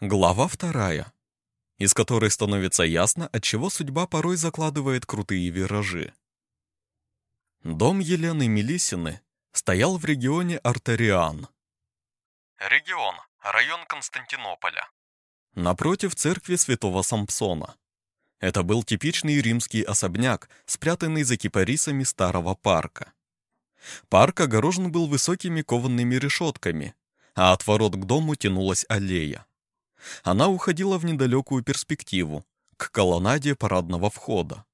Глава вторая, из которой становится ясно, от чего судьба порой закладывает крутые виражи. Дом Елены Мелисины стоял в регионе Артериан. Регион, район Константинополя. Напротив церкви святого Сампсона. Это был типичный римский особняк, спрятанный за кипарисами старого парка. Парк огорожен был высокими коваными решетками, а от ворот к дому тянулась аллея. Она уходила в недалекую перспективу, к колоннаде парадного входа.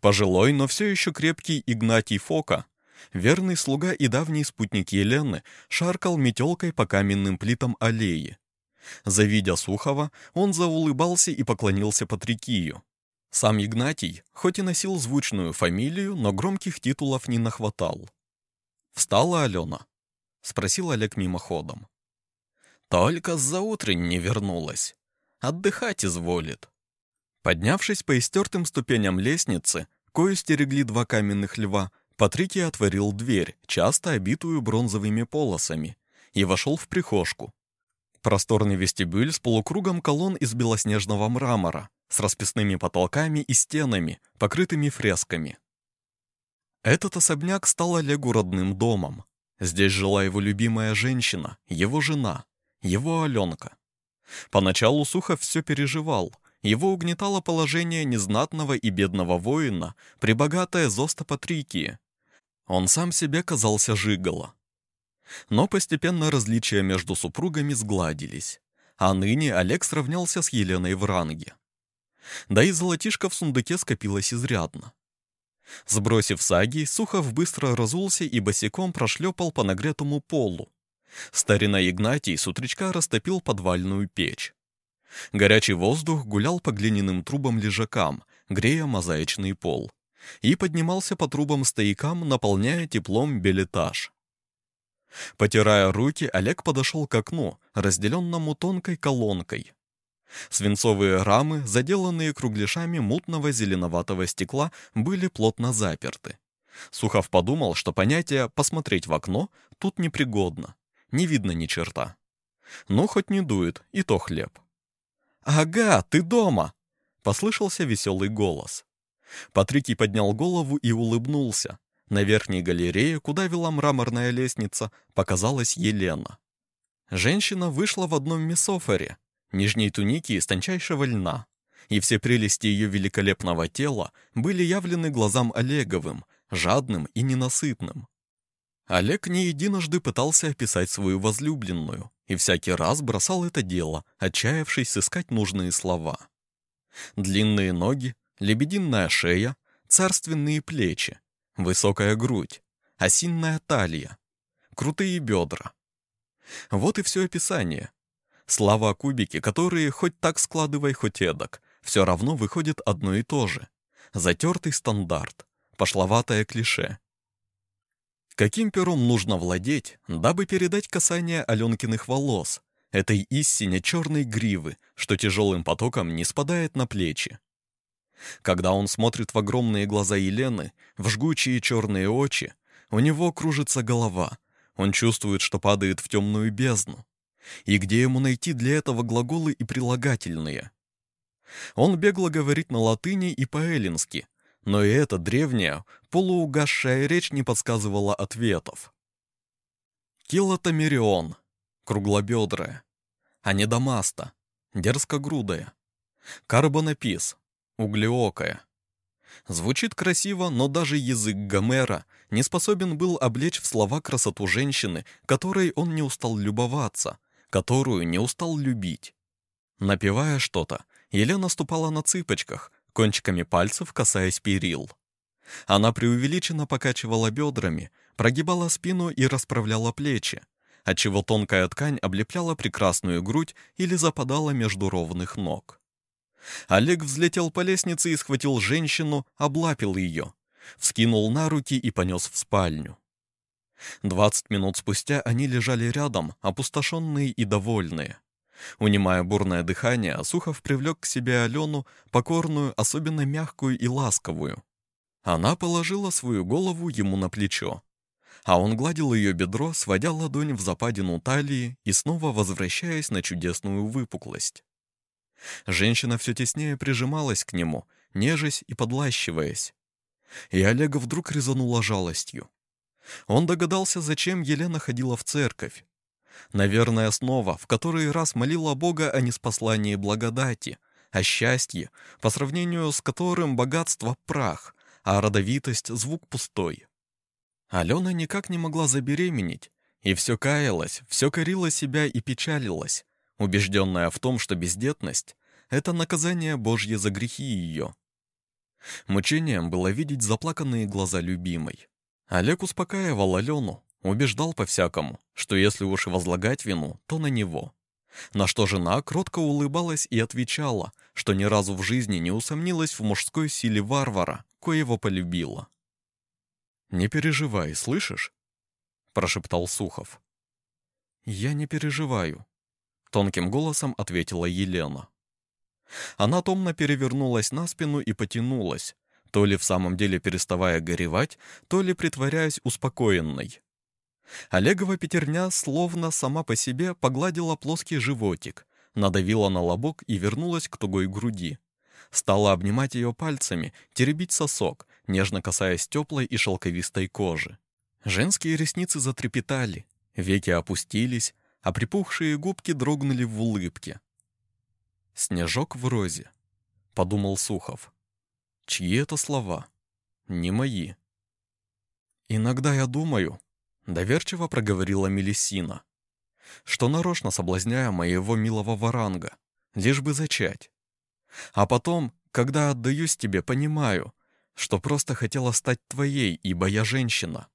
Пожилой, но все еще крепкий Игнатий Фока, верный слуга и давний спутник Елены, шаркал метелкой по каменным плитам аллеи. Завидя Сухова, он заулыбался и поклонился Патрикию. Сам Игнатий, хоть и носил звучную фамилию, но громких титулов не нахватал. «Встала Алена?» — спросил Олег мимоходом. Только за утрень не вернулась. Отдыхать изволит. Поднявшись по истертым ступеням лестницы, кою стерегли два каменных льва, Патрикий отворил дверь, часто обитую бронзовыми полосами, и вошел в прихожку. Просторный вестибюль с полукругом колонн из белоснежного мрамора, с расписными потолками и стенами, покрытыми фресками. Этот особняк стал Олегу родным домом. Здесь жила его любимая женщина, его жена, его Аленка. Поначалу Сухов все переживал. Его угнетало положение незнатного и бедного воина, прибогатая Зоста Патрикии. Он сам себе казался жиголо. Но постепенно различия между супругами сгладились, а ныне Олег сравнялся с Еленой в ранге. Да и золотишко в сундуке скопилось изрядно. Сбросив саги, Сухов быстро разулся и босиком прошлепал по нагретому полу, Старина Игнатий с утречка растопил подвальную печь. Горячий воздух гулял по глиняным трубам-лежакам, грея мозаичный пол, и поднимался по трубам-стоякам, наполняя теплом белетаж. Потирая руки, Олег подошел к окну, разделенному тонкой колонкой. Свинцовые рамы, заделанные кругляшами мутного зеленоватого стекла, были плотно заперты. Сухов подумал, что понятие «посмотреть в окно» тут непригодно не видно ни черта. Ну, хоть не дует, и то хлеб. «Ага, ты дома!» — послышался веселый голос. Патрикий поднял голову и улыбнулся. На верхней галерее, куда вела мраморная лестница, показалась Елена. Женщина вышла в одном месофоре, нижней тунике из тончайшего льна, и все прелести ее великолепного тела были явлены глазам Олеговым, жадным и ненасытным. Олег не единожды пытался описать свою возлюбленную, и всякий раз бросал это дело, отчаявшись сыскать нужные слова. Длинные ноги, лебединая шея, царственные плечи, высокая грудь, осинная талия, крутые бедра. Вот и все описание. Слова кубики, которые хоть так складывай, хоть эдак, все равно выходит одно и то же. Затертый стандарт, пошловатое клише — Каким пером нужно владеть, дабы передать касание Аленкиных волос, этой истине черной гривы, что тяжелым потоком не спадает на плечи? Когда он смотрит в огромные глаза Елены, в жгучие черные очи, у него кружится голова, он чувствует, что падает в темную бездну. И где ему найти для этого глаголы и прилагательные? Он бегло говорит на латыни и по-эллински, но и эта древняя, полуугасшая речь не подсказывала ответов. Килотомерион, круглобедрая, анедомаста, дерзкогрудая, карбонапис, углеокая. Звучит красиво, но даже язык Гомера не способен был облечь в слова красоту женщины, которой он не устал любоваться, которую не устал любить. Напевая что-то, Елена ступала на цыпочках, кончиками пальцев касаясь перил. Она преувеличенно покачивала бедрами, прогибала спину и расправляла плечи, отчего тонкая ткань облепляла прекрасную грудь или западала между ровных ног. Олег взлетел по лестнице и схватил женщину, облапил ее, вскинул на руки и понес в спальню. Двадцать минут спустя они лежали рядом, опустошенные и довольные. Унимая бурное дыхание, Сухов привлек к себе Алену, покорную, особенно мягкую и ласковую. Она положила свою голову ему на плечо. А он гладил ее бедро, сводя ладонь в западину талии и снова возвращаясь на чудесную выпуклость. Женщина все теснее прижималась к нему, нежась и подлащиваясь. И Олега вдруг резанула жалостью. Он догадался, зачем Елена ходила в церковь. Наверное, снова, в который раз молила Бога о неспослании благодати, о счастье, по сравнению с которым богатство — прах, а родовитость — звук пустой. Алена никак не могла забеременеть, и все каялась, все корила себя и печалилась, убежденная в том, что бездетность — это наказание Божье за грехи ее. Мучением было видеть заплаканные глаза любимой. Олег успокаивал Алену, убеждал по-всякому, что если уж и возлагать вину, то на него. На что жена кротко улыбалась и отвечала, что ни разу в жизни не усомнилась в мужской силе варвара, коего полюбила. «Не переживай, слышишь?» — прошептал Сухов. «Я не переживаю», — тонким голосом ответила Елена. Она томно перевернулась на спину и потянулась, то ли в самом деле переставая горевать, то ли притворяясь успокоенной. Олегова пятерня словно сама по себе погладила плоский животик, надавила на лобок и вернулась к тугой груди. Стала обнимать ее пальцами, теребить сосок, нежно касаясь теплой и шелковистой кожи. Женские ресницы затрепетали, веки опустились, а припухшие губки дрогнули в улыбке. «Снежок в розе», — подумал Сухов. «Чьи это слова? Не мои». «Иногда я думаю», — доверчиво проговорила Мелисина, «что нарочно соблазняя моего милого варанга, лишь бы зачать. А потом, когда отдаюсь тебе, понимаю, что просто хотела стать твоей, ибо я женщина».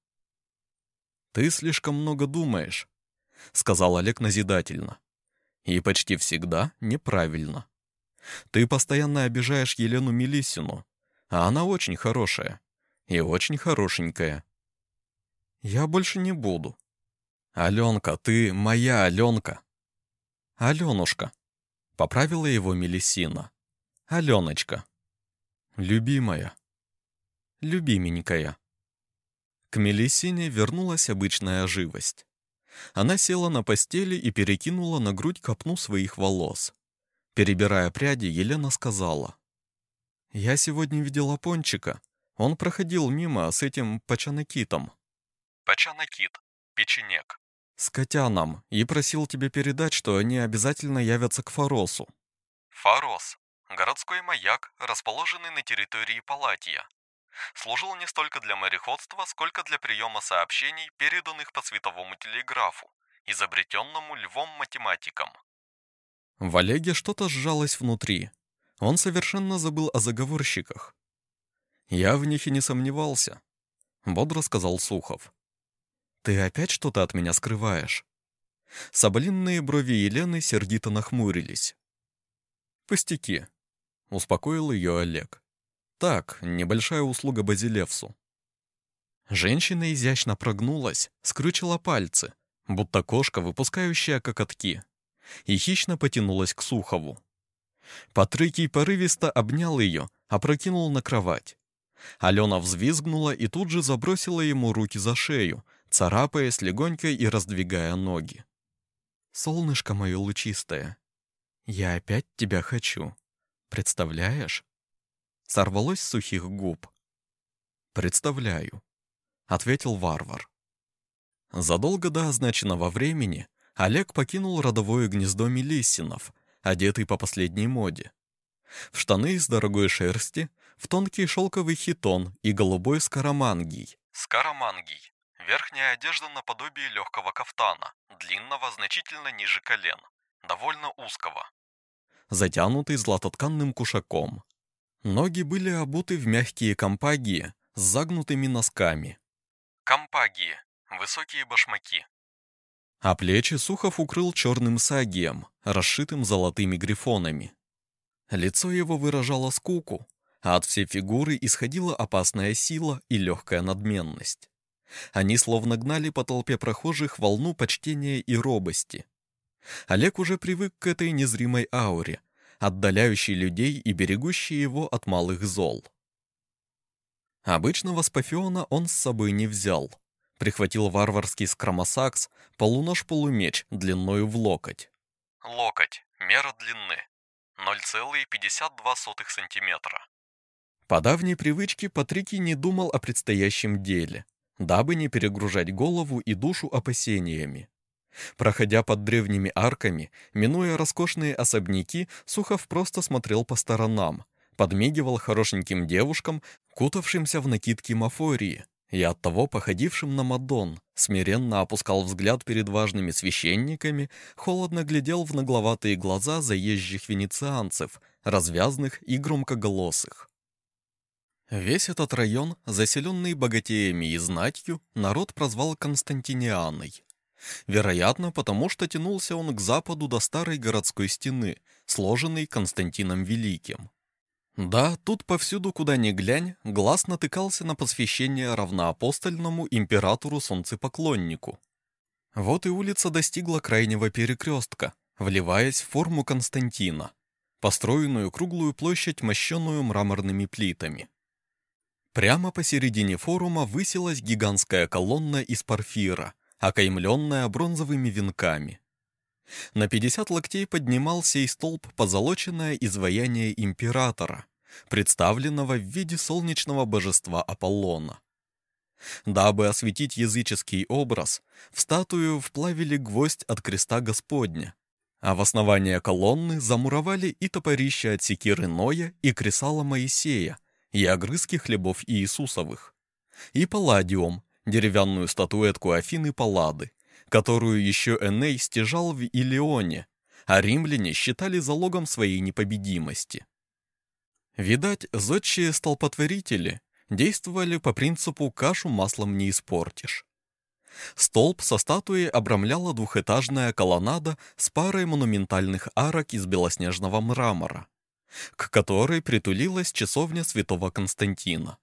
«Ты слишком много думаешь», — сказал Олег назидательно. И почти всегда неправильно. Ты постоянно обижаешь Елену Мелисину, а она очень хорошая и очень хорошенькая. Я больше не буду. Аленка, ты моя Аленка. Аленушка. Поправила его Мелисина. Аленочка. Любимая. Любименькая. К Мелисине вернулась обычная живость. Она села на постели и перекинула на грудь копну своих волос. Перебирая пряди, Елена сказала. «Я сегодня видела Пончика. Он проходил мимо с этим пачанакитом». «Пачанакит. Печенек». «С котяном. И просил тебе передать, что они обязательно явятся к Форосу». «Форос. Городской маяк, расположенный на территории Палатия служил не столько для мореходства, сколько для приема сообщений, переданных по световому телеграфу, изобретенному львом-математиком. В Олеге что-то сжалось внутри. Он совершенно забыл о заговорщиках. «Я в них и не сомневался», — бодро сказал Сухов. «Ты опять что-то от меня скрываешь?» Соболинные брови Елены сердито нахмурились. «Пустяки», — успокоил ее Олег. Так, небольшая услуга Базилевсу. Женщина изящно прогнулась, скрючила пальцы, будто кошка, выпускающая кокотки, и хищно потянулась к Сухову. Патрикий порывисто обнял ее, опрокинул на кровать. Алена взвизгнула и тут же забросила ему руки за шею, царапаясь легонько и раздвигая ноги. «Солнышко мое лучистое, я опять тебя хочу. Представляешь?» сорвалось с сухих губ. «Представляю», — ответил варвар. Задолго до означенного времени Олег покинул родовое гнездо Мелиссинов, одетый по последней моде. В штаны из дорогой шерсти, в тонкий шелковый хитон и голубой скоромангий. Скоромангий. Верхняя одежда наподобие легкого кафтана, длинного значительно ниже колен, довольно узкого. Затянутый златотканным кушаком. Ноги были обуты в мягкие компагии с загнутыми носками. Компагии. Высокие башмаки. А плечи Сухов укрыл черным сагием, расшитым золотыми грифонами. Лицо его выражало скуку, а от всей фигуры исходила опасная сила и легкая надменность. Они словно гнали по толпе прохожих волну почтения и робости. Олег уже привык к этой незримой ауре, отдаляющий людей и берегущий его от малых зол. Обычного спафиона он с собой не взял. прихватил варварский скромосакс, полунож-полумеч длиною в локоть. Локоть. Мера длины. 0,52 сантиметра. По давней привычке Патрикий не думал о предстоящем деле, дабы не перегружать голову и душу опасениями. Проходя под древними арками, минуя роскошные особняки, Сухов просто смотрел по сторонам, подмигивал хорошеньким девушкам, кутавшимся в накидки мафории, и оттого походившим на Мадон, смиренно опускал взгляд перед важными священниками, холодно глядел в нагловатые глаза заезжих венецианцев, развязных и громкоголосых. Весь этот район, заселенный богатеями и знатью, народ прозвал Константинианой. Вероятно, потому что тянулся он к западу до старой городской стены, сложенной Константином Великим. Да, тут повсюду, куда ни глянь, глаз натыкался на посвящение равноапостольному императору-солнцепоклоннику. Вот и улица достигла крайнего перекрестка, вливаясь в форму Константина, построенную круглую площадь, мощенную мраморными плитами. Прямо посередине форума высилась гигантская колонна из порфира, окаймленная бронзовыми венками. На 50 локтей поднимался и столб позолоченное изваяние императора, представленного в виде солнечного божества Аполлона. Дабы осветить языческий образ, в статую вплавили гвоздь от креста Господня, а в основание колонны замуровали и топорище от секиры Ноя и кресала Моисея, и огрызки хлебов Иисусовых, и палладиум, деревянную статуэтку Афины Паллады, которую еще Эней стяжал в Илионе, а римляне считали залогом своей непобедимости. Видать, зодчие столпотворители действовали по принципу «кашу маслом не испортишь». Столб со статуей обрамляла двухэтажная колоннада с парой монументальных арок из белоснежного мрамора к которой притулилась часовня святого Константина.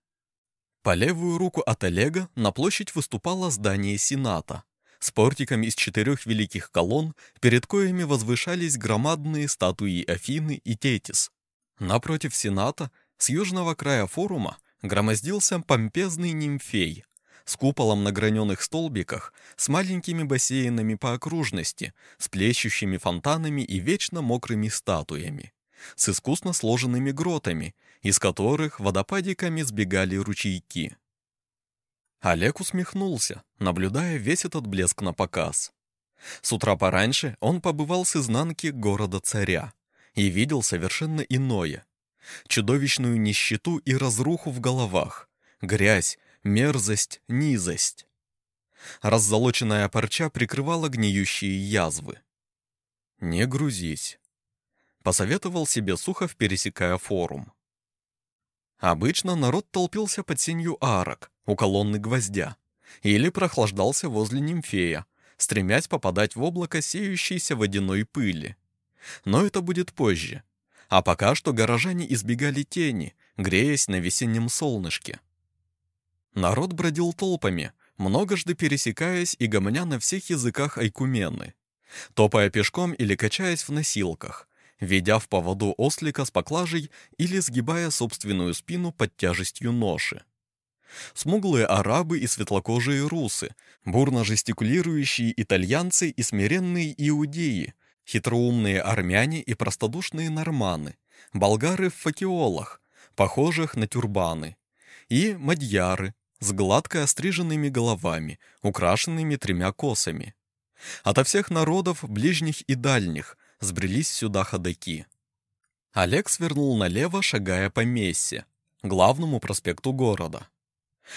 По левую руку от Олега на площадь выступало здание Сената с портиком из четырех великих колонн, перед коями возвышались громадные статуи Афины и Тетис. Напротив Сената, с южного края форума, громоздился помпезный нимфей с куполом на граненых столбиках, с маленькими бассейнами по окружности, с плещущими фонтанами и вечно мокрыми статуями с искусно сложенными гротами, из которых водопадиками сбегали ручейки. Олег усмехнулся, наблюдая весь этот блеск на показ. С утра пораньше он побывал с изнанки города-царя и видел совершенно иное. Чудовищную нищету и разруху в головах, грязь, мерзость, низость. Раззолоченная парча прикрывала гниющие язвы. «Не грузись», посоветовал себе Сухов, пересекая форум. Обычно народ толпился под сенью арок, у колонны гвоздя, или прохлаждался возле нимфея, стремясь попадать в облако сеющейся водяной пыли. Но это будет позже. А пока что горожане избегали тени, греясь на весеннем солнышке. Народ бродил толпами, многожды пересекаясь и гомоня на всех языках Айкумены, топая пешком или качаясь в носилках, ведя в поводу ослика с поклажей или сгибая собственную спину под тяжестью ноши. Смуглые арабы и светлокожие русы, бурно жестикулирующие итальянцы и смиренные иудеи, хитроумные армяне и простодушные норманы, болгары в факиолах, похожих на тюрбаны, и мадьяры с гладко остриженными головами, украшенными тремя косами. Ото всех народов, ближних и дальних, сбрелись сюда ходоки. Олег свернул налево, шагая по Мессе, главному проспекту города.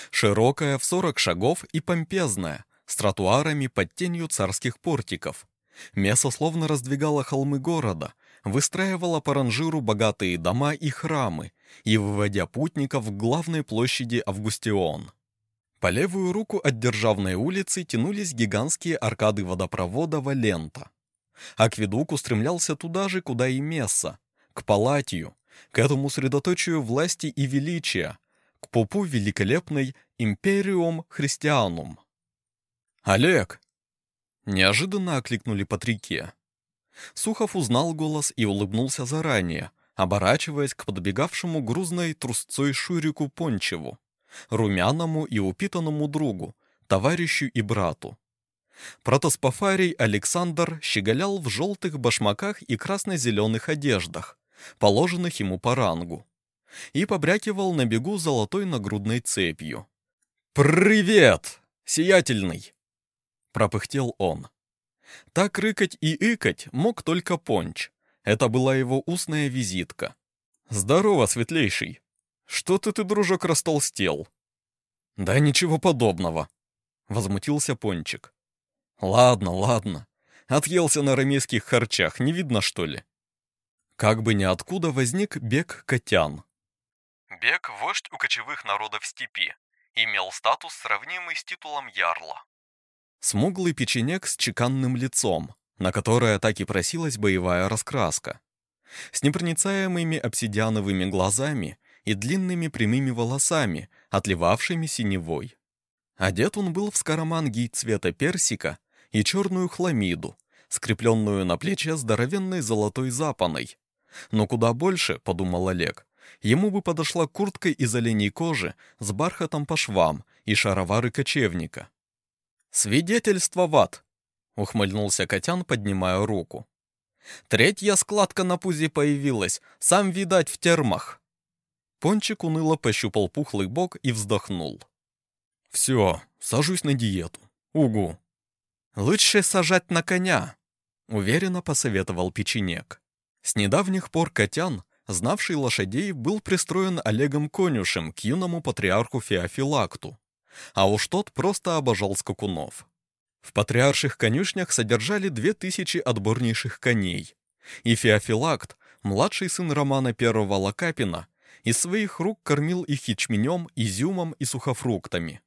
Широкая в 40 шагов и помпезная, с тротуарами под тенью царских портиков. Место словно раздвигало холмы города, выстраивало по ранжиру богатые дома и храмы и выводя путников к главной площади Августион. По левую руку от Державной улицы тянулись гигантские аркады водопровода Валента. Акведук устремлялся туда же, куда и Месса, к Палатию, к этому средоточию власти и величия, к попу великолепной «Империум Христианум». «Олег!» Неожиданно окликнули Патрике. Сухов узнал голос и улыбнулся заранее, оборачиваясь к подбегавшему грузной трусцой Шурику Пончеву, румяному и упитанному другу, товарищу и брату. Протоспофарий Александр щеголял в желтых башмаках и красно-зеленых одеждах, положенных ему по рангу, и побрякивал на бегу золотой нагрудной цепью. «Привет, сиятельный!» — пропыхтел он. Так рыкать и икать мог только Понч. Это была его устная визитка. «Здорово, светлейший! Что-то ты, дружок, растолстел!» «Да ничего подобного!» — возмутился Пончик. «Ладно, ладно. Отъелся на рамейских харчах, не видно, что ли?» Как бы ниоткуда возник Бег Котян. Бег – вождь у кочевых народов степи. Имел статус, сравнимый с титулом ярла. Смуглый печенек с чеканным лицом, на которое так и просилась боевая раскраска. С непроницаемыми обсидиановыми глазами и длинными прямыми волосами, отливавшими синевой. Одет он был в скоромангий цвета персика и черную хламиду, скрепленную на плече здоровенной золотой запаной. Но куда больше, подумал Олег, ему бы подошла куртка из оленей кожи с бархатом по швам и шаровары кочевника. «Свидетельство ват!» — ухмыльнулся Котян, поднимая руку. «Третья складка на пузе появилась, сам видать в термах». Пончик уныло пощупал пухлый бок и вздохнул. «Все, сажусь на диету. Угу». «Лучше сажать на коня», — уверенно посоветовал печенек. С недавних пор Котян, знавший лошадей, был пристроен Олегом Конюшем к юному патриарху Феофилакту, а уж тот просто обожал скакунов. В патриарших конюшнях содержали две тысячи отборнейших коней, и Феофилакт, младший сын Романа I Лакапина, из своих рук кормил их ячменем, изюмом и сухофруктами.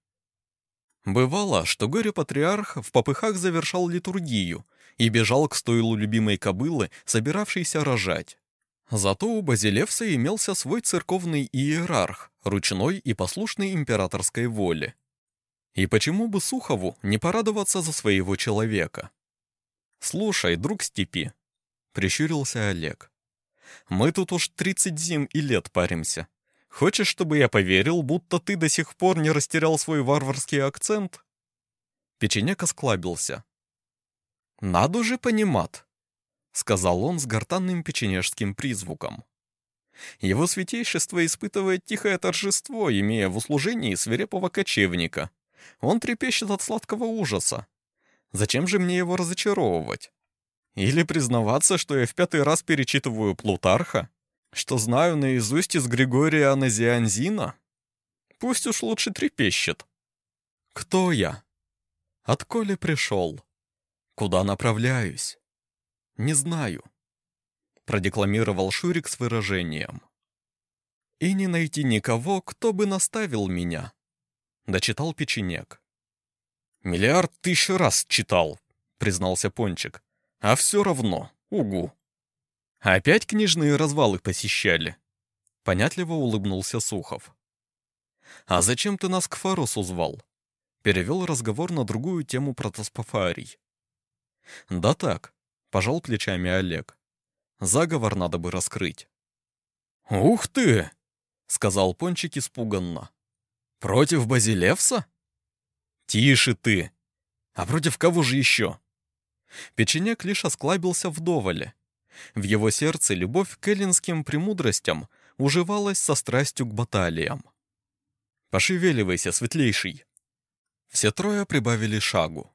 Бывало, что горе-патриарх в попыхах завершал литургию и бежал к стойлу любимой кобылы, собиравшейся рожать. Зато у Базилевса имелся свой церковный иерарх, ручной и послушный императорской воле. И почему бы Сухову не порадоваться за своего человека? «Слушай, друг степи», — прищурился Олег, — «мы тут уж тридцать зим и лет паримся. Хочешь, чтобы я поверил, будто ты до сих пор не растерял свой варварский акцент?» Печенек осклабился. «Надо же понимать», — сказал он с гортанным печенежским призвуком. Его святейшество испытывает тихое торжество, имея в услужении свирепого кочевника. Он трепещет от сладкого ужаса. Зачем же мне его разочаровывать? Или признаваться, что я в пятый раз перечитываю Плутарха? Что знаю наизусть из Григория Аназианзина? Пусть уж лучше трепещет. Кто я? Отколе пришел? Куда направляюсь? Не знаю продекламировал Шурик с выражением. «И не найти никого, кто бы наставил меня», — дочитал печенек. «Миллиард тысяч раз читал», — признался Пончик. «А все равно, угу». «Опять книжные развалы посещали?» Понятливо улыбнулся Сухов. «А зачем ты нас к Фарусу звал?» Перевел разговор на другую тему протоспофарий. «Да так», — пожал плечами Олег. Заговор надо бы раскрыть. «Ух ты!» — сказал Пончик испуганно. «Против Базилевса?» «Тише ты! А против кого же еще?» Печенек лишь осклабился вдоволе. В его сердце любовь к эллинским премудростям уживалась со страстью к баталиям. «Пошевеливайся, светлейший!» Все трое прибавили шагу.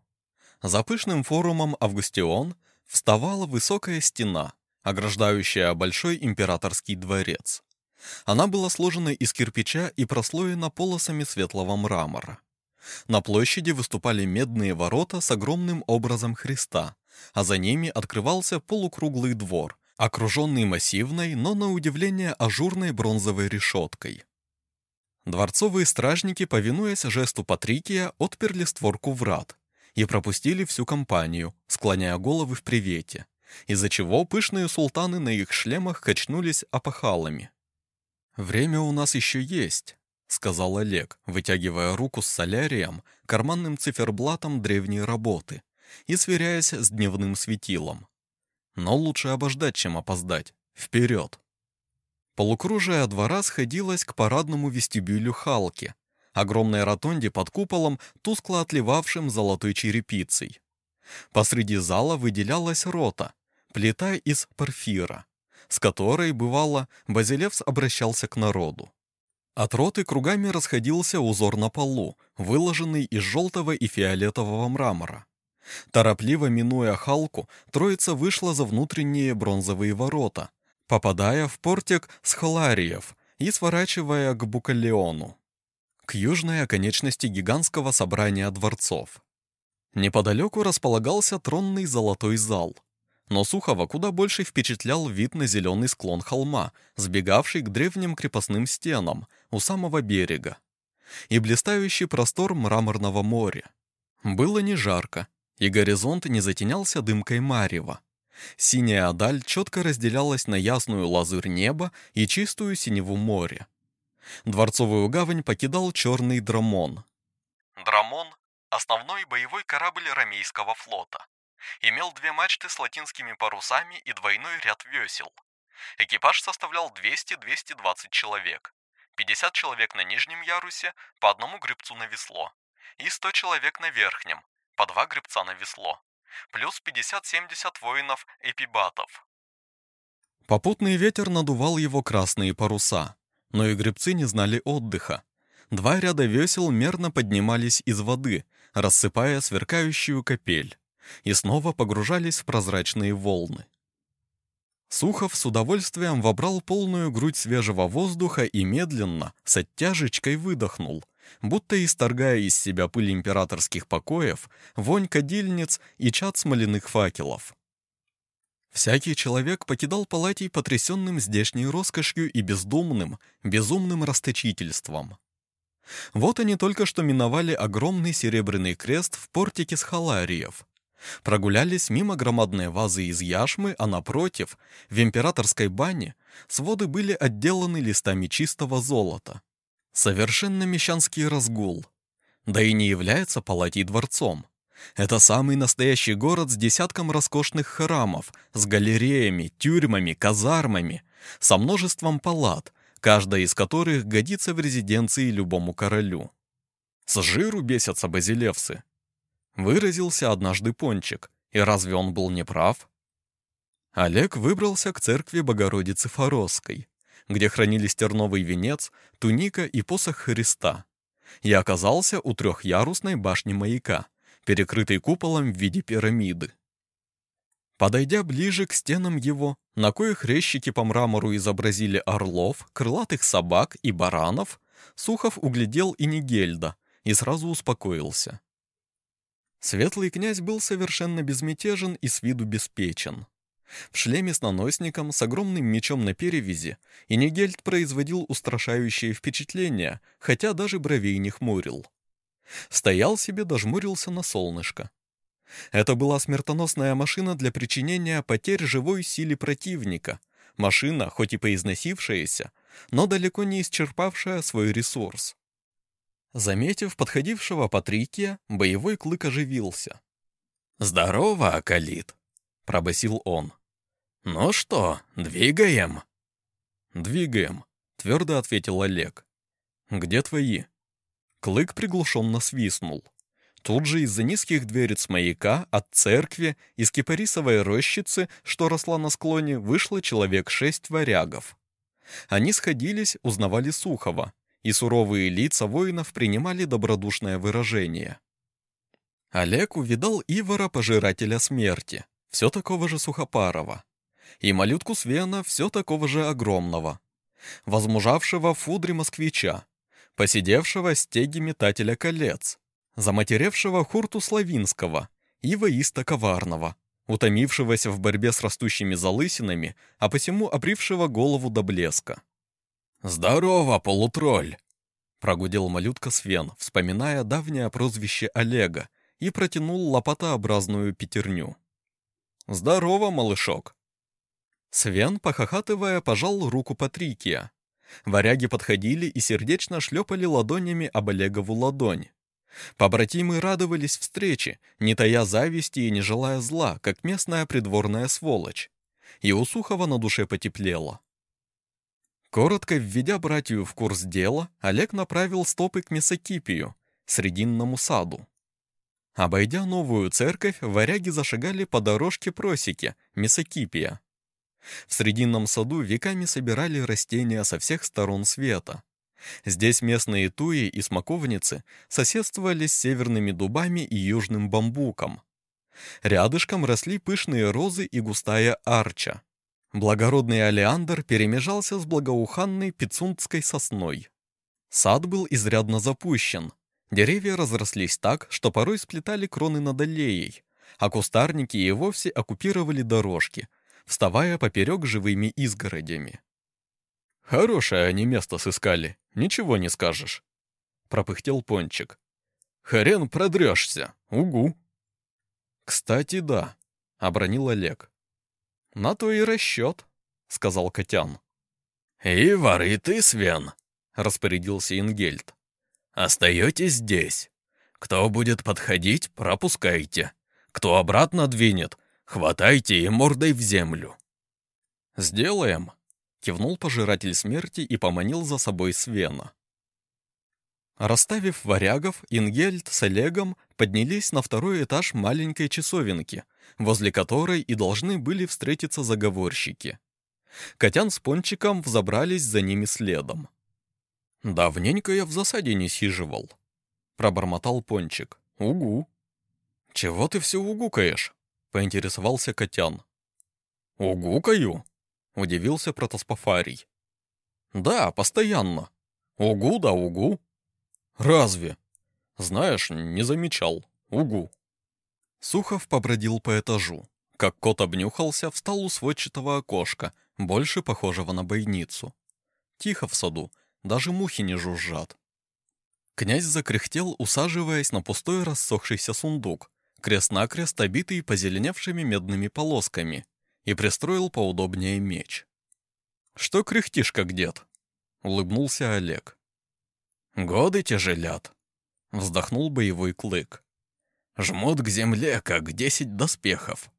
За пышным форумом Августион вставала высокая стена, ограждающая большой императорский дворец. Она была сложена из кирпича и прослоена полосами светлого мрамора. На площади выступали медные ворота с огромным образом Христа, а за ними открывался полукруглый двор, окруженный массивной, но на удивление ажурной бронзовой решеткой. Дворцовые стражники, повинуясь жесту Патрикия, отперли створку врат и пропустили всю компанию, склоняя головы в привете, из-за чего пышные султаны на их шлемах качнулись опахалами. «Время у нас еще есть», — сказал Олег, вытягивая руку с солярием, карманным циферблатом древней работы и сверяясь с дневным светилом. «Но лучше обождать, чем опоздать. Вперед!» Полукружие двора сходилось к парадному вестибюлю Халки, огромной ротонде под куполом, тускло отливавшим золотой черепицей. Посреди зала выделялась рота, плита из порфира, с которой, бывало, Базилевс обращался к народу. От роты кругами расходился узор на полу, выложенный из желтого и фиолетового мрамора. Торопливо минуя халку, троица вышла за внутренние бронзовые ворота, попадая в портик с халариев и сворачивая к Букалеону, к южной оконечности гигантского собрания дворцов. Неподалеку располагался тронный золотой зал. Но Сухова куда больше впечатлял вид на зеленый склон холма, сбегавший к древним крепостным стенам у самого берега, и блистающий простор мраморного моря. Было не жарко, и горизонт не затенялся дымкой марева. Синяя даль четко разделялась на ясную лазурь неба и чистую синеву моря. Дворцовую гавань покидал черный драмон. Драмон – основной боевой корабль ромейского флота. Имел две мачты с латинскими парусами и двойной ряд весел. Экипаж составлял 200-220 человек. 50 человек на нижнем ярусе, по одному гребцу на весло. И 100 человек на верхнем, по два гребца на весло. Плюс 50-70 воинов-эпибатов. Попутный ветер надувал его красные паруса, но и гребцы не знали отдыха. Два ряда весел мерно поднимались из воды, рассыпая сверкающую капель, и снова погружались в прозрачные волны. Сухов с удовольствием вобрал полную грудь свежего воздуха и медленно, с оттяжечкой выдохнул, будто исторгая из себя пыль императорских покоев, вонь кадильниц и чад смоляных факелов. Всякий человек покидал палатий потрясенным здешней роскошью и бездумным, безумным расточительством. Вот они только что миновали огромный серебряный крест в портике с халариев. Прогулялись мимо громадной вазы из яшмы, а напротив, в императорской бане, своды были отделаны листами чистого золота. Совершенно мещанский разгул. Да и не является палатий дворцом. Это самый настоящий город с десятком роскошных храмов, с галереями, тюрьмами, казармами, со множеством палат, каждая из которых годится в резиденции любому королю. С жиру бесятся базилевсы. Выразился однажды Пончик, и разве он был неправ? Олег выбрался к церкви Богородицы Форосской, где хранились терновый венец, туника и посох Христа, и оказался у трехярусной башни маяка, перекрытой куполом в виде пирамиды. Подойдя ближе к стенам его, на коих резчики по мрамору изобразили орлов, крылатых собак и баранов, Сухов углядел и Нигельда и сразу успокоился. Светлый князь был совершенно безмятежен и с виду беспечен. В шлеме с наносником, с огромным мечом на перевязи, Инигельд производил устрашающее впечатление, хотя даже бровей не хмурил. Стоял себе, дожмурился на солнышко. Это была смертоносная машина для причинения потерь живой силе противника. Машина, хоть и поизносившаяся, но далеко не исчерпавшая свой ресурс. Заметив подходившего Патрикия, боевой клык оживился. «Здорово, Акалит!» — пробасил он. «Ну что, двигаем?» «Двигаем», — твердо ответил Олег. «Где твои?» Клык приглушенно свистнул. Тут же из-за низких дверец маяка, от церкви, из кипарисовой рощицы, что росла на склоне, вышло человек шесть варягов. Они сходились, узнавали Сухова, и суровые лица воинов принимали добродушное выражение. Олег увидал Ивара, пожирателя смерти, все такого же сухопарого, и малютку Свена, все такого же огромного, возмужавшего фудри москвича, посидевшего стеги метателя колец, заматеревшего хурту Славинского и воиста коварного, утомившегося в борьбе с растущими залысинами, а посему обрившего голову до блеска. «Здорово, полутролль!» — прогудел малютка Свен, вспоминая давнее прозвище Олега, и протянул лопатообразную пятерню. «Здорово, малышок!» Свен, похохатывая, пожал руку Патрикия. Варяги подходили и сердечно шлепали ладонями об Олегову ладонь. Побратимы радовались встрече, не тая зависти и не желая зла, как местная придворная сволочь. И у Сухова на душе потеплело. Коротко введя братью в курс дела, Олег направил стопы к Месокипию, Срединному саду. Обойдя новую церковь, варяги зашагали по дорожке просеки, Месокипия. В Срединном саду веками собирали растения со всех сторон света. Здесь местные туи и смоковницы соседствовали с северными дубами и южным бамбуком. Рядышком росли пышные розы и густая арча. Благородный олеандр перемежался с благоуханной пицундской сосной. Сад был изрядно запущен. Деревья разрослись так, что порой сплетали кроны над аллеей, а кустарники и вовсе оккупировали дорожки, вставая поперек живыми изгородями. «Хорошее они место сыскали, ничего не скажешь», — пропыхтел Пончик. «Хрен продрешься, угу». «Кстати, да», — обронил Олег. «На то и расчет», — сказал Котян. «И вары ты, Свен», — распорядился Ингельд. «Остаетесь здесь. Кто будет подходить, пропускайте. Кто обратно двинет, хватайте и мордой в землю». «Сделаем», — кивнул пожиратель смерти и поманил за собой Свена. Расставив варягов, Ингельд с Олегом поднялись на второй этаж маленькой часовенки, возле которой и должны были встретиться заговорщики. Котян с Пончиком взобрались за ними следом. «Давненько я в засаде не сиживал», — пробормотал Пончик. «Угу». «Чего ты все угукаешь?» — поинтересовался Котян. «Угукаю?» — удивился Протоспофарий. «Да, постоянно. Угу да угу». «Разве?» «Знаешь, не замечал. Угу». Сухов побродил по этажу. Как кот обнюхался, встал у сводчатого окошка, больше похожего на бойницу. Тихо в саду, даже мухи не жужжат. Князь закряхтел, усаживаясь на пустой рассохшийся сундук, крест-накрест обитый позеленевшими медными полосками, и пристроил поудобнее меч. «Что кряхтишь, как дед?» — улыбнулся Олег. «Годы тяжелят», — вздохнул боевой клык. «Жмут к земле, как десять доспехов.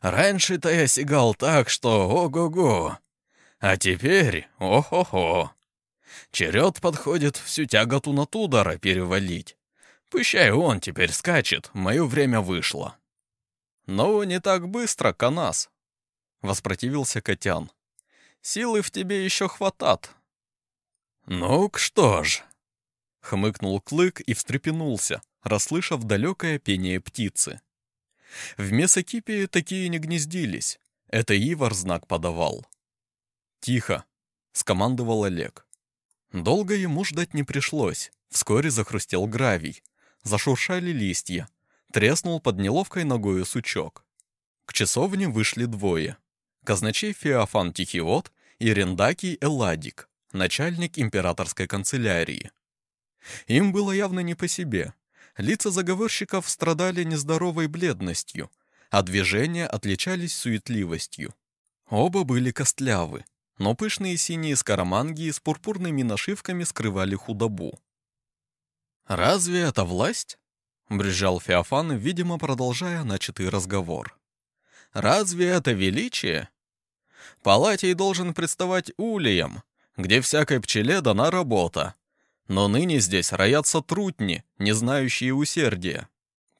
Раньше-то я сигал так, что ого-го, а теперь о-хо-хо. Черед подходит всю тяготу на Тудора перевалить. Пущай он теперь скачет, мое время вышло». «Но не так быстро, Канас», — воспротивился Котян. «Силы в тебе еще хватат». «Ну-ка что ж», Хмыкнул Клык и встрепенулся, расслышав далекое пение птицы. В Месокипе такие не гнездились. Это Ивар знак подавал. «Тихо!» — скомандовал Олег. Долго ему ждать не пришлось. Вскоре захрустел гравий. Зашуршали листья. Треснул под неловкой ногою сучок. К часовне вышли двое. Казначей Феофан Тихиот и Рендакий Эладик, начальник императорской канцелярии. Им было явно не по себе. Лица заговорщиков страдали нездоровой бледностью, а движения отличались суетливостью. Оба были костлявы, но пышные синие скороманги с пурпурными нашивками скрывали худобу. «Разве это власть?» — брежал Феофан, видимо, продолжая начатый разговор. «Разве это величие? Палатий должен представать улием, где всякой пчеле дана работа, но ныне здесь роятся трутни, не знающие усердия.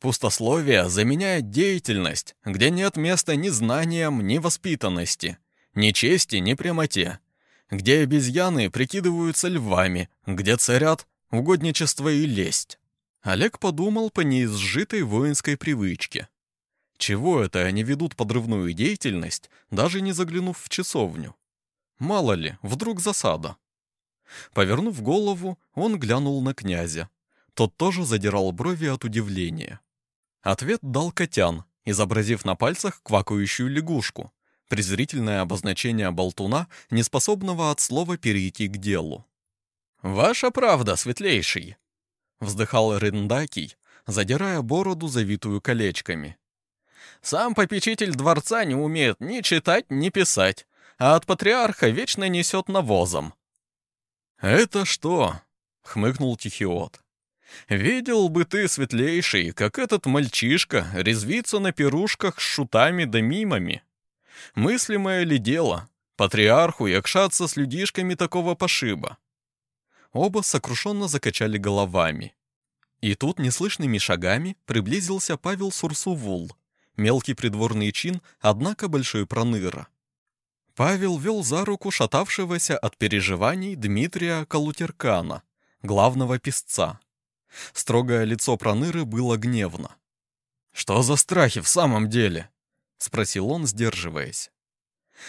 Пустословие заменяет деятельность, где нет места ни знаниям, ни воспитанности, ни чести, ни прямоте, где обезьяны прикидываются львами, где царят угодничество и лесть. Олег подумал по неизжитой воинской привычке. Чего это они ведут подрывную деятельность, даже не заглянув в часовню? Мало ли, вдруг засада. Повернув голову, он глянул на князя. Тот тоже задирал брови от удивления. Ответ дал Котян, изобразив на пальцах квакающую лягушку, презрительное обозначение болтуна, неспособного от слова перейти к делу. «Ваша правда, светлейший!» — вздыхал Рендакий, задирая бороду, завитую колечками. «Сам попечитель дворца не умеет ни читать, ни писать, а от патриарха вечно несет навозом. «Это что?» — хмыкнул Тихиот. «Видел бы ты, светлейший, как этот мальчишка резвится на пирушках с шутами да мимами. Мыслимое ли дело? Патриарху якшаться с людишками такого пошиба. Оба сокрушенно закачали головами. И тут неслышными шагами приблизился Павел Сурсувул, мелкий придворный чин, однако большой проныра. Павел вел за руку шатавшегося от переживаний Дмитрия Калутеркана, главного писца. Строгое лицо проныры было гневно. «Что за страхи в самом деле?» — спросил он, сдерживаясь.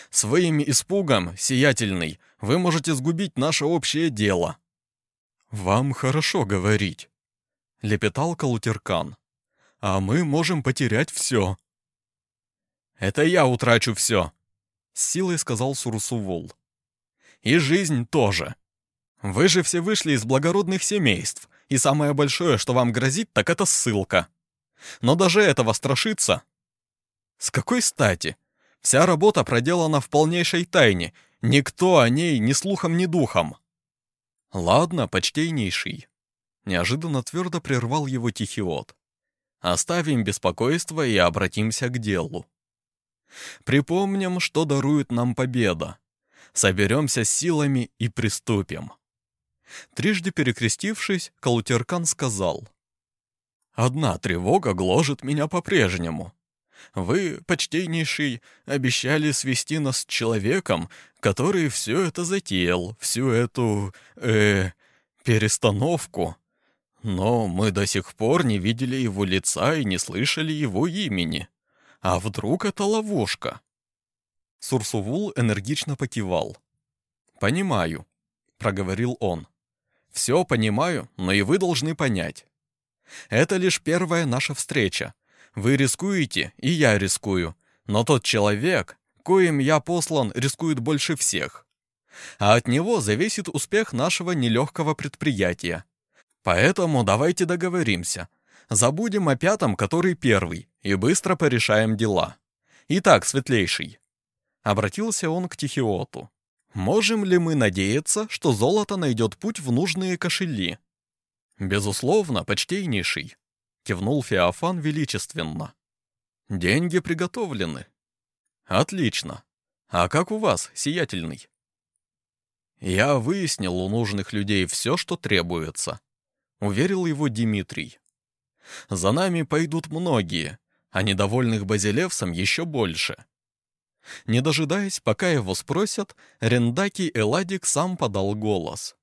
«Своим испугом, сиятельный, вы можете сгубить наше общее дело». «Вам хорошо говорить», — лепетал Калутеркан. «А мы можем потерять все». «Это я утрачу все», — с силой сказал Сурусувол. «И жизнь тоже. Вы же все вышли из благородных семейств, и самое большое, что вам грозит, так это ссылка. Но даже этого страшиться. С какой стати? Вся работа проделана в полнейшей тайне, никто о ней ни слухом, ни духом. Ладно, почтейнейший. Неожиданно твердо прервал его Тихиот. Оставим беспокойство и обратимся к делу. Припомним, что дарует нам победа. Соберемся с силами и приступим. Трижды перекрестившись, Калутеркан сказал. «Одна тревога гложет меня по-прежнему. Вы, почтеннейший, обещали свести нас с человеком, который все это затеял, всю эту... э... перестановку. Но мы до сих пор не видели его лица и не слышали его имени. А вдруг это ловушка?» Сурсувул энергично покивал. «Понимаю», — проговорил он. Все понимаю, но и вы должны понять. Это лишь первая наша встреча. Вы рискуете, и я рискую. Но тот человек, коим я послан, рискует больше всех. А от него зависит успех нашего нелегкого предприятия. Поэтому давайте договоримся. Забудем о пятом, который первый, и быстро порешаем дела. Итак, светлейший. Обратился он к Тихиоту. Можем ли мы надеяться, что золото найдет путь в нужные кошели? Безусловно, почтейнейший, кивнул Феофан величественно. Деньги приготовлены. Отлично. А как у вас, сиятельный? Я выяснил у нужных людей все, что требуется, уверил его Дмитрий. За нами пойдут многие, а недовольных базилевсом еще больше. Не дожидаясь, пока его спросят, Рендаки Эладик сам подал голос.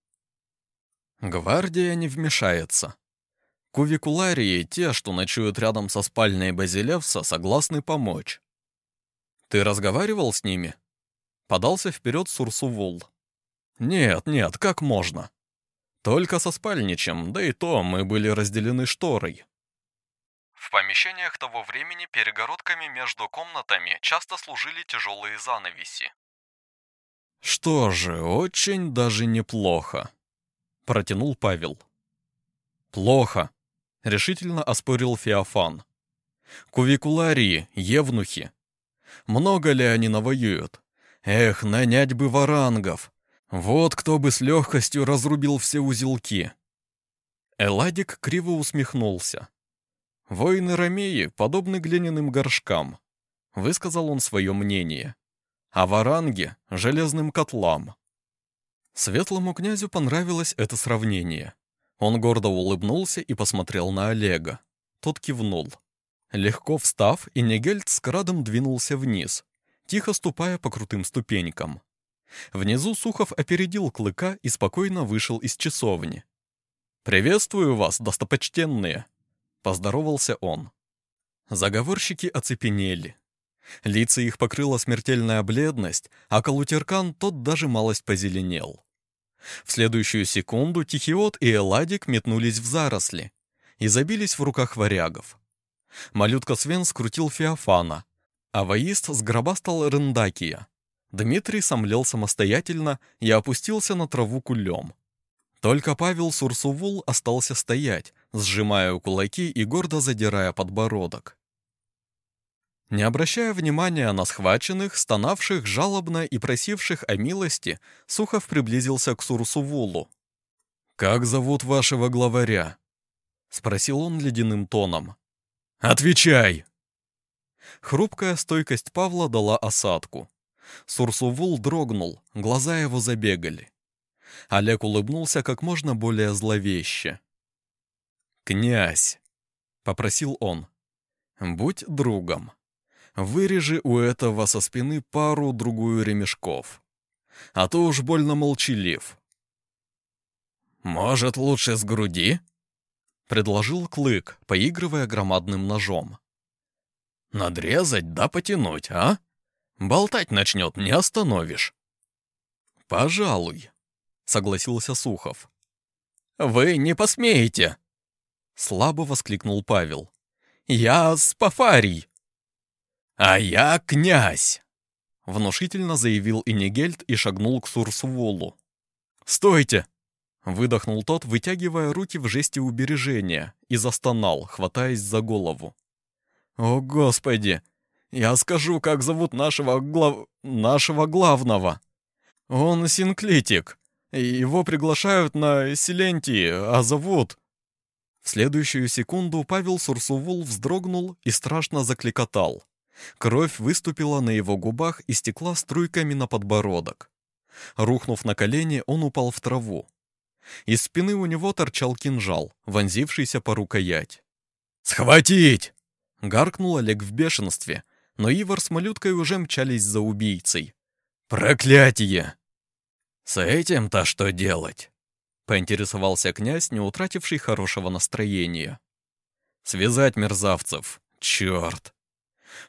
Гвардия не вмешается. Кувикуларии, те, что ночуют рядом со спальней Базилевса, согласны помочь. Ты разговаривал с ними? Подался вперед Сурсувол. Нет, нет, как можно? Только со спальничем, да и то мы были разделены шторой. В помещениях того времени перегородками между комнатами часто служили тяжелые занавеси. «Что же, очень даже неплохо», — протянул Павел. «Плохо», — решительно оспорил Феофан. «Кувикуларии, евнухи. Много ли они навоюют? Эх, нанять бы варангов. Вот кто бы с легкостью разрубил все узелки». Эладик криво усмехнулся. Воины Ромеи подобны глиняным горшкам, высказал он свое мнение. А варанги — железным котлам. Светлому князю понравилось это сравнение. Он гордо улыбнулся и посмотрел на Олега. Тот кивнул. Легко встав, и Негельд с крадом двинулся вниз, тихо ступая по крутым ступенькам. Внизу Сухов опередил Клыка и спокойно вышел из часовни. «Приветствую вас, достопочтенные!» Поздоровался он. Заговорщики оцепенели. Лица их покрыла смертельная бледность, а Калутеркан тот даже малость позеленел. В следующую секунду Тихиот и Эладик метнулись в заросли и забились в руках варягов. Малютка Свен скрутил Феофана, а воист сгробастал Рендакия. Дмитрий сомлел самостоятельно и опустился на траву кулем. Только Павел Сурсувул остался стоять, сжимая кулаки и гордо задирая подбородок. Не обращая внимания на схваченных, стонавших жалобно и просивших о милости, Сухов приблизился к Сурсувулу. «Как зовут вашего главаря?» — спросил он ледяным тоном. «Отвечай!» Хрупкая стойкость Павла дала осадку. Сурсувул дрогнул, глаза его забегали. Олег улыбнулся как можно более зловеще. «Князь!» — попросил он. «Будь другом. Вырежи у этого со спины пару-другую ремешков. А то уж больно молчалив». «Может, лучше с груди?» — предложил Клык, поигрывая громадным ножом. «Надрезать да потянуть, а? Болтать начнет, не остановишь». «Пожалуй», — согласился Сухов. «Вы не посмеете!» Слабо воскликнул Павел. «Я Спафарий!» «А я князь!» Внушительно заявил Инегельд и шагнул к Сурсволу. «Стойте!» Выдохнул тот, вытягивая руки в жесте убережения, и застонал, хватаясь за голову. «О, Господи! Я скажу, как зовут нашего глав... нашего главного. Он синклитик. Его приглашают на Силентии, а зовут...» В следующую секунду Павел Сурсувул вздрогнул и страшно закликотал. Кровь выступила на его губах и стекла струйками на подбородок. Рухнув на колени, он упал в траву. Из спины у него торчал кинжал, вонзившийся по рукоять. «Схватить!» — гаркнул Олег в бешенстве, но Ивар с малюткой уже мчались за убийцей. «Проклятие!» «С этим-то что делать?» — поинтересовался князь, не утративший хорошего настроения. «Связать мерзавцев! Черт!»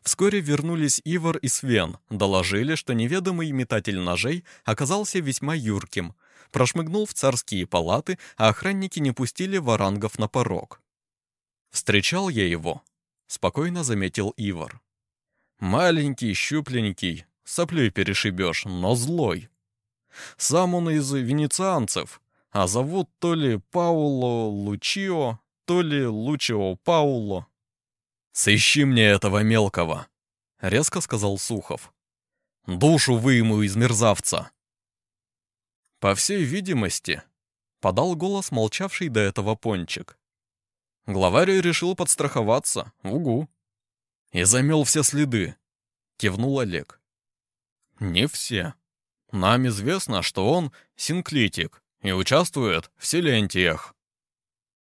Вскоре вернулись Ивар и Свен, доложили, что неведомый метатель ножей оказался весьма юрким, прошмыгнул в царские палаты, а охранники не пустили варангов на порог. «Встречал я его», — спокойно заметил Ивар. «Маленький, щупленький, соплей перешибешь, но злой. Сам он из венецианцев, а зовут то ли Пауло Лучио, то ли Лучио Пауло. «Сыщи мне этого мелкого», — резко сказал Сухов. «Душу выйму из мерзавца». По всей видимости, подал голос молчавший до этого пончик. Главарь решил подстраховаться, угу. И замел все следы, кивнул Олег. Не все. Нам известно, что он синклитик и участвует в селентиях.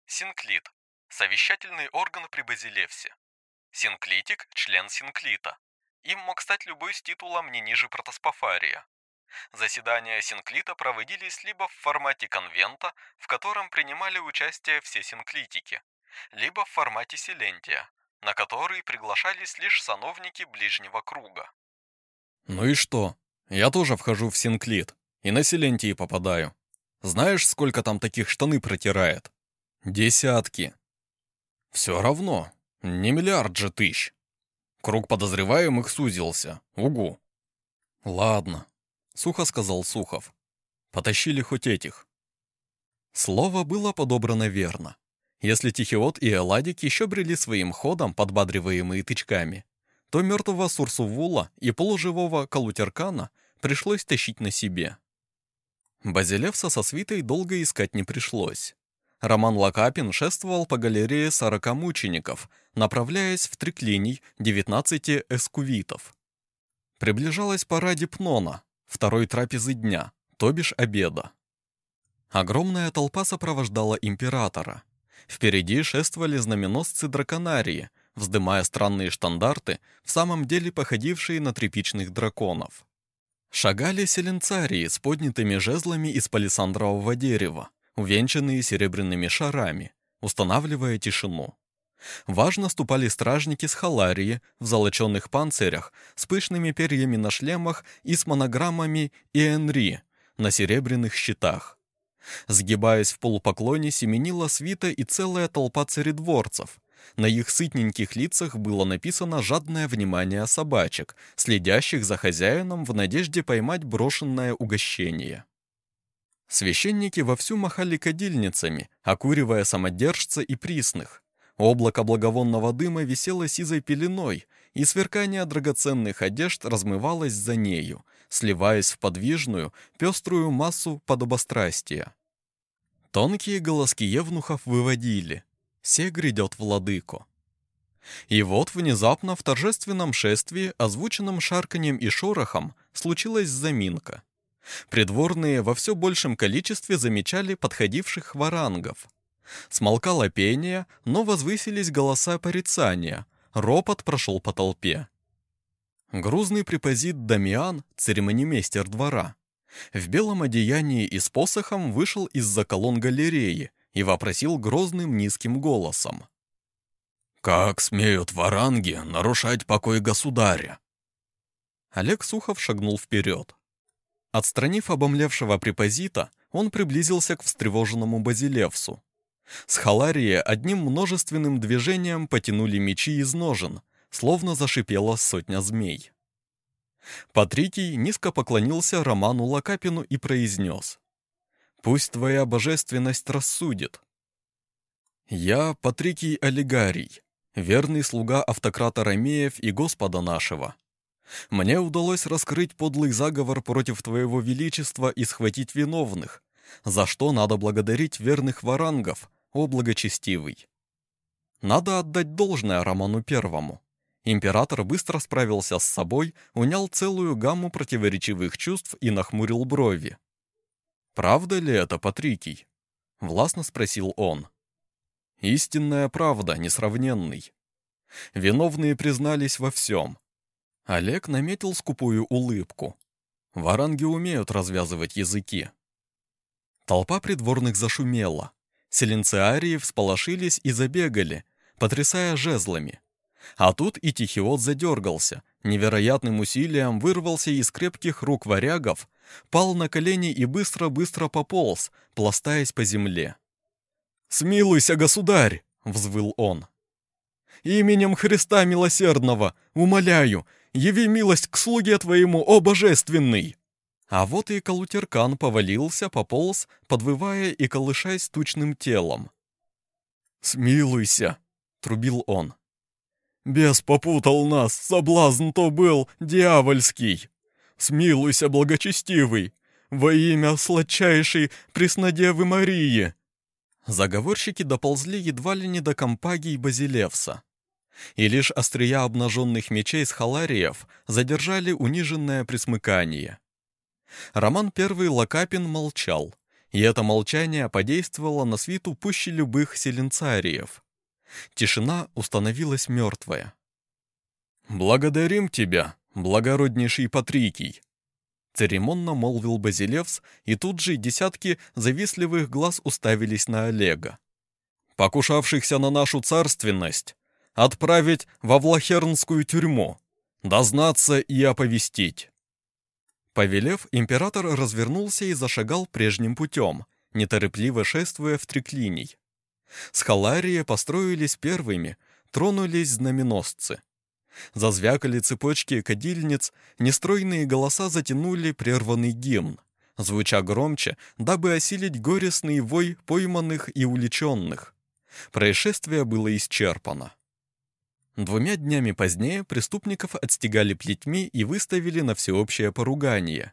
Синклит – совещательный орган при Базилевсе. Синклитик – член синклита. Им мог стать любой с титулом не ниже протоспофария. Заседания синклита проводились либо в формате конвента, в котором принимали участие все синклитики, либо в формате селентия, на который приглашались лишь сановники ближнего круга. Ну и что? Я тоже вхожу в Синклит и на Селентии попадаю. Знаешь, сколько там таких штаны протирает? Десятки. Все равно, не миллиард же тысяч. Круг подозреваемых сузился. Угу. Ладно, сухо сказал Сухов. Потащили хоть этих. Слово было подобрано верно. Если Тихиот и Эладик еще брели своим ходом, подбадриваемые тычками, то мертвого Сурсувула и полуживого Калутеркана пришлось тащить на себе. Базилевса со свитой долго искать не пришлось. Роман Лакапин шествовал по галерее сорока мучеников, направляясь в триклиний 19 эскувитов. Приближалась пора Дипнона, второй трапезы дня, то бишь обеда. Огромная толпа сопровождала императора. Впереди шествовали знаменосцы драконарии, вздымая странные штандарты, в самом деле походившие на тряпичных драконов. Шагали селенцарии с поднятыми жезлами из палисандрового дерева, увенчанные серебряными шарами, устанавливая тишину. Важно ступали стражники с халарии в золоченных панцирях, с пышными перьями на шлемах и с монограммами «Иэнри» на серебряных щитах. Сгибаясь в полупоклоне, семенила свита и целая толпа царедворцев, на их сытненьких лицах было написано жадное внимание собачек, следящих за хозяином в надежде поймать брошенное угощение. Священники вовсю махали кадильницами, окуривая самодержца и присных. Облако благовонного дыма висело сизой пеленой, и сверкание драгоценных одежд размывалось за нею, сливаясь в подвижную, пеструю массу подобострастия. Тонкие голоски евнухов выводили — Се грядет владыко. И вот внезапно в торжественном шествии, озвученном шарканьем и шорохом, случилась заминка. Придворные во все большем количестве замечали подходивших варангов. Смолкало пение, но возвысились голоса порицания. Ропот прошел по толпе. Грузный препозит Дамиан, церемонимейстер двора, в белом одеянии и с посохом вышел из-за колонн галереи и вопросил грозным низким голосом. «Как смеют варанги нарушать покой государя?» Олег Сухов шагнул вперед. Отстранив обомлевшего препозита, он приблизился к встревоженному Базилевсу. С халарии одним множественным движением потянули мечи из ножен, словно зашипела сотня змей. Патрикий низко поклонился Роману Лакапину и произнес. «Пусть твоя божественность рассудит». «Я Патрикий Олигарий, верный слуга автократа Ромеев и Господа нашего. Мне удалось раскрыть подлый заговор против твоего величества и схватить виновных, за что надо благодарить верных варангов, о благочестивый. Надо отдать должное Роману Первому. Император быстро справился с собой, унял целую гамму противоречивых чувств и нахмурил брови. «Правда ли это, Патрикий?» — властно спросил он. «Истинная правда, несравненный. Виновные признались во всем. Олег наметил скупую улыбку. Варанги умеют развязывать языки. Толпа придворных зашумела. Селенциарии всполошились и забегали, потрясая жезлами. А тут и Тихиот задергался, невероятным усилием вырвался из крепких рук варягов, пал на колени и быстро-быстро пополз, пластаясь по земле. «Смилуйся, государь!» — взвыл он. «Именем Христа Милосердного, умоляю, яви милость к слуге твоему, о божественный!» А вот и Калутеркан повалился, пополз, подвывая и колышаясь тучным телом. «Смилуйся!» — трубил он. «Бес попутал нас, соблазн то был дьявольский! Смилуйся, благочестивый, во имя сладчайшей Преснодевы Марии!» Заговорщики доползли едва ли не до компагии Базилевса и лишь острия обнаженных мечей с халариев задержали униженное присмыкание. Роман Первый Лакапин молчал, и это молчание подействовало на свиту пуще любых селенцариев. Тишина установилась мертвая. «Благодарим тебя, благороднейший Патрикий!» Церемонно молвил Базилевс, и тут же десятки завистливых глаз уставились на Олега. «Покушавшихся на нашу царственность отправить во Влахернскую тюрьму, дознаться и оповестить». Повелев, император развернулся и зашагал прежним путем, неторопливо шествуя в триклиний. С Халарии построились первыми, тронулись знаменосцы. Зазвякали цепочки кадильниц, нестройные голоса затянули прерванный гимн, звуча громче, дабы осилить горестный вой пойманных и уличенных. Происшествие было исчерпано. Двумя днями позднее преступников отстегали плетьми и выставили на всеобщее поругание.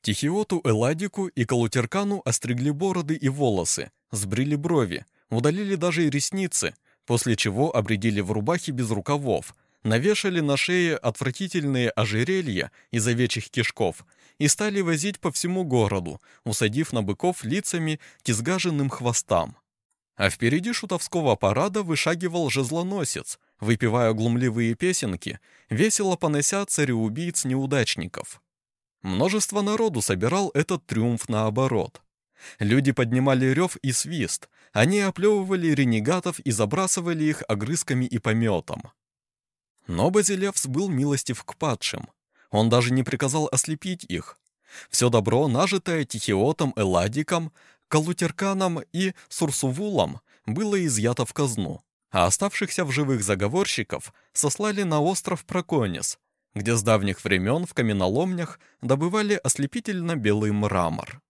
Тихиоту Эладику и Калутеркану остригли бороды и волосы, сбрили брови, удалили даже и ресницы, после чего обредили в рубахи без рукавов, навешали на шее отвратительные ожерелья из овечьих кишков и стали возить по всему городу, усадив на быков лицами к изгаженным хвостам. А впереди шутовского парада вышагивал жезлоносец, выпивая глумливые песенки, весело понося цареубийц-неудачников. Множество народу собирал этот триумф наоборот. Люди поднимали рев и свист, они оплевывали ренегатов и забрасывали их огрызками и пометом. Но Базилевс был милостив к падшим. Он даже не приказал ослепить их. Все добро, нажитое Тихиотом, Эладиком, Калутерканом и Сурсувулом, было изъято в казну а оставшихся в живых заговорщиков сослали на остров Проконис, где с давних времен в каменоломнях добывали ослепительно белый мрамор.